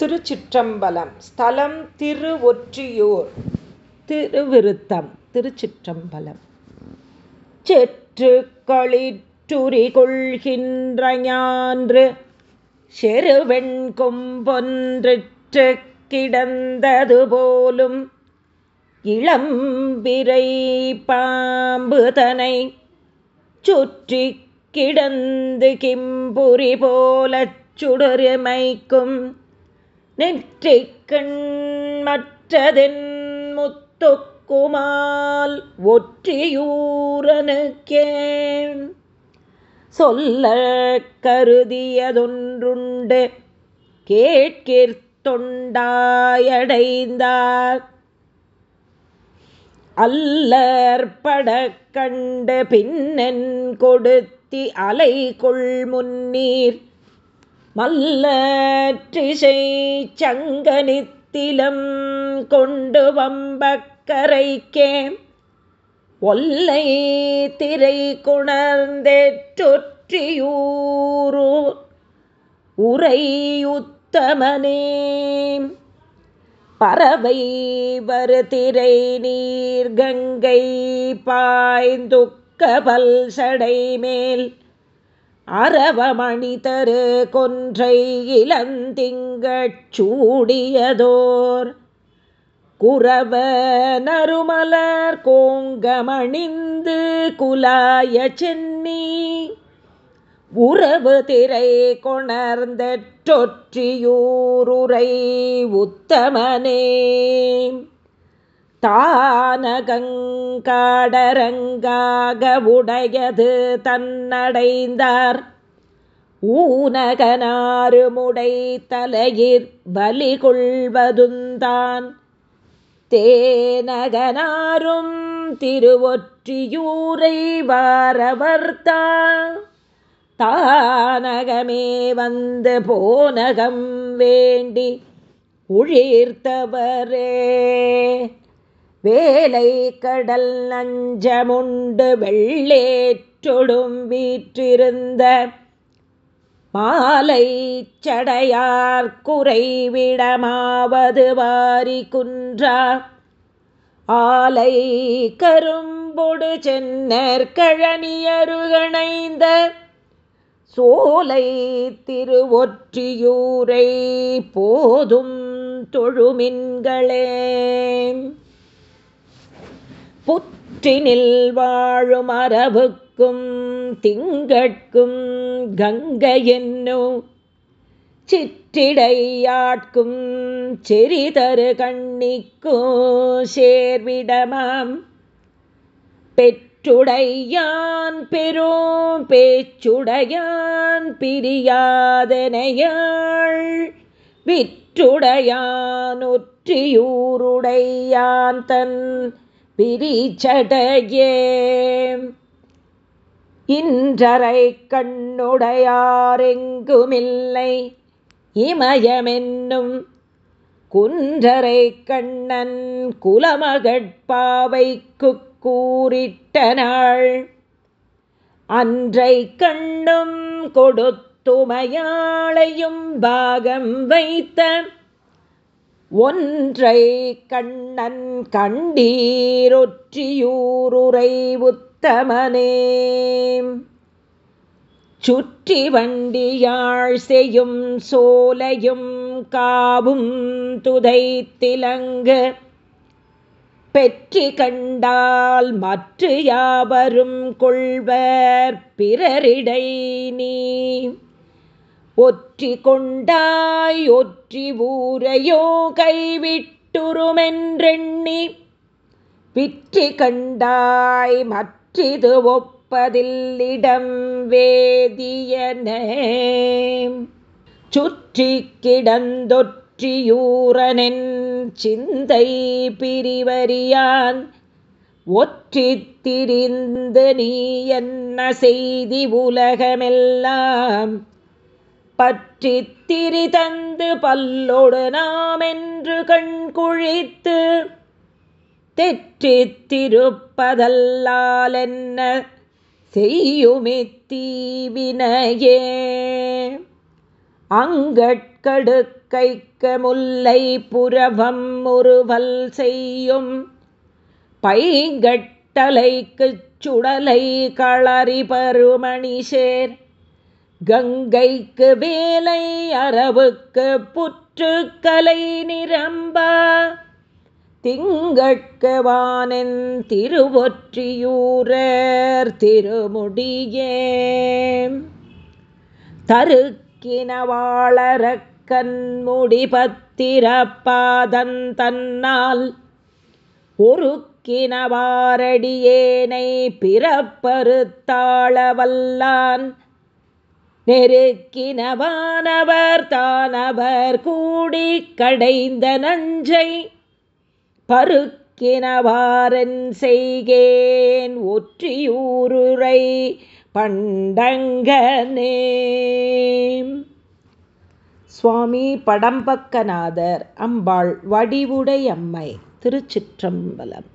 திருச்சிற்றம்பலம். ஸ்தலம் திருவொற்றியூர். திருவிருத்தம். திருச்சிற்றம்பலம். செற்று களிற்றுரி கொள்கின்ற ஞான்று செருவெண் கொம்பொன்றிற்று கிடந்தது போலும் இளம்பிரை பாம்புதனை சுற்றி கிடந்து கிம்புரி போலச் சுடுருமைக்கும் நெற்றிக்கண் மற்றதென் முத்துக்குமால் ஒற்றியூரனுக்கே. சொல்ல கருதியதொன்றுண்டு கேட்கிற்தொண்டாயடைந்தார் அல்லற்பட கண்டு பின்னென் கொடுத்தி அலை கொள் முன்னீர். மல்லற்றிசை சங்கனித்திலம் கொண்டு வம்பக்கரைக்கே ஒல்லை திரை குணர்ந்தெற்றொற்றியூரு உரையுத்தமனே பறவை வருதிரை நீர் கங்கை பாய்ந்துக்கபல் சடைமேல் மேல் அரவமணி தரு கொன்றை இளந்திங்கட் சூடியதோர். குரவ நறுமலர் கோங்கமணிந்து குலாய சென்னி. உறவு திரை கொணர்ந்த தொற்றியூருரை உத்தமனே. தானகங்காடரங்காக உடையது தன்னடைந்தார். ஊனகனாருமுடை தலையிற் பலி கொள்வதுந்தான் தேனகனாரும் திருவொற்றியூரை வாரவர்த்தான் தானகமே வந்து போனகம் வேண்டி உழிர்த்தவரே வேலை கடல் நஞ்சமுண்டு வெள்ளேற்றொடும் வீற்றிருந்த மாலை சடையார் குறைவிடமாவது வாரி குன்றா. ஆலை கரும்பொடு சென்னர் கழனியருகணைந்த சோலை திருவொற்றியூரை போதும் தொழுமின்களே. புற்றினில் வாழும் அரவுக்கும் திங்கட்கும் கங்கை கங்கையென்னோ சிற்றிடையாட்கும் செறிதரு கண்ணிக்கோ சேர்விடமாம். பெற்றுடையான் பெரும் பேச்சுடையான் பிரியாதனையாள். விற்றுடையான் ஒற்றியூருடையான் தன் பிரிச்சடையே. இன்றரை கண்ணுடையாரெங்குமில்லை. இமயமென்னும் குன்றரை கண்ணன் குலமகட்பாவைக்கு கூறிட்ட நாள். அன்றை கண்ணும் கொடுத்துமையாளையும் பாகம் வைத்த ஒன்றை கண்ணன் கண்டீரொற்றியூருரை உத்தமனே. சுற்றி வண்டியாழ் செய்யும் சோலையும் காவும் துதைத்திலங்க பெற்றி கண்டால் மற்ற யாவரும் கொள்வர் பிறரிடை நீ. ஒற்றி கொண்டாய் ஒற்றி ஊரையோ கைவிட்டுருமென்றெண்ணி பிற்றி கண்டாய் மற்றிது ஒப்பதில்லிடம் வேதியனே. சுற்றி கிடந்தொற்றியூரனென் சிந்தை பிரிவறியான் ஒற்றி திரிந்து நீ என்ன செய்தி உலகமெல்லாம்? பற்றி திரி தந்து பல்லொடு நாம் என்று கண் குழித்து தெற்றித்திருப்பதல்லால் என்ன செய்யுமித்தீவினையே அங்கட்கடுக்க பருக்கைக்கு முல்லை புறவம் ஒருவல் செய்யும் பைங்கட்டலைக்குச் சுடலை களறி பருமணிசேர் கங்கைக்கு வேலை அரவுக்கு புற்றுக்கலை நிரம்பா. திங்கட்கு வானென் திருவொற்றியூரர் திருமுடியே. தருக்கினவாளரக் கண்முடி பத்திரப்பாதன் தன்னால். ஒருக்கினவாரடியேனை பிறப்பறுத்தாளவல்லான் நெருக்கினவானவர் தானவர் கூடி கடைந்த நஞ்சை பருக்கினவாரன் செய்கேன் ஒற்றியூருரை பண்டங்கனே. சுவாமி படம்பக்கநாதர் அம்பாள் வடிவுடையம்மை திருச்சிற்றம்பலம்.